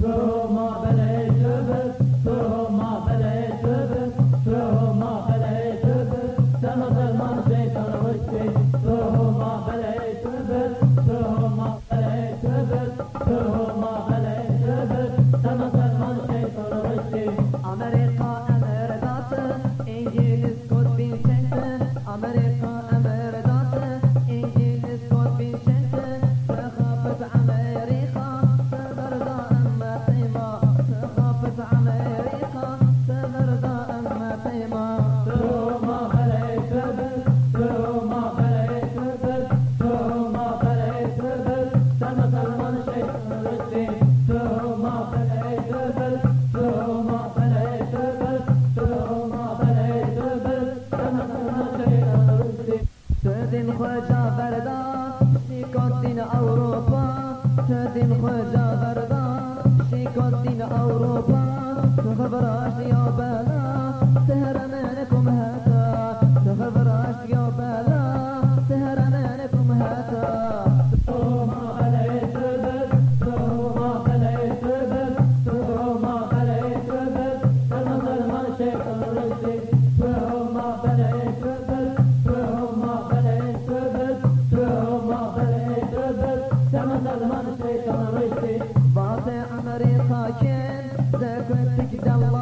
Durma my çöbe دین خدا بردار شکل دین اوروپا تو خبراش یا thank you, Dalai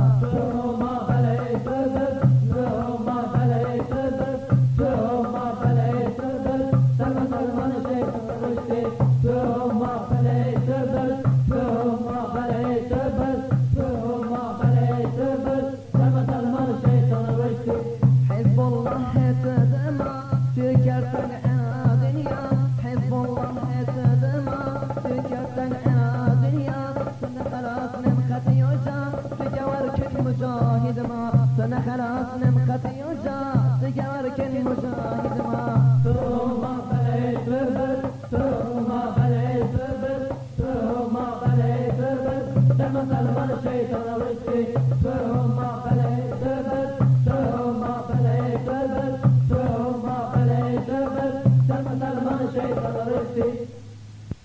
تجاورك المجاهد ما. سنة خلاص نمخت يوجا تجاورك المجاهد ما Şeytan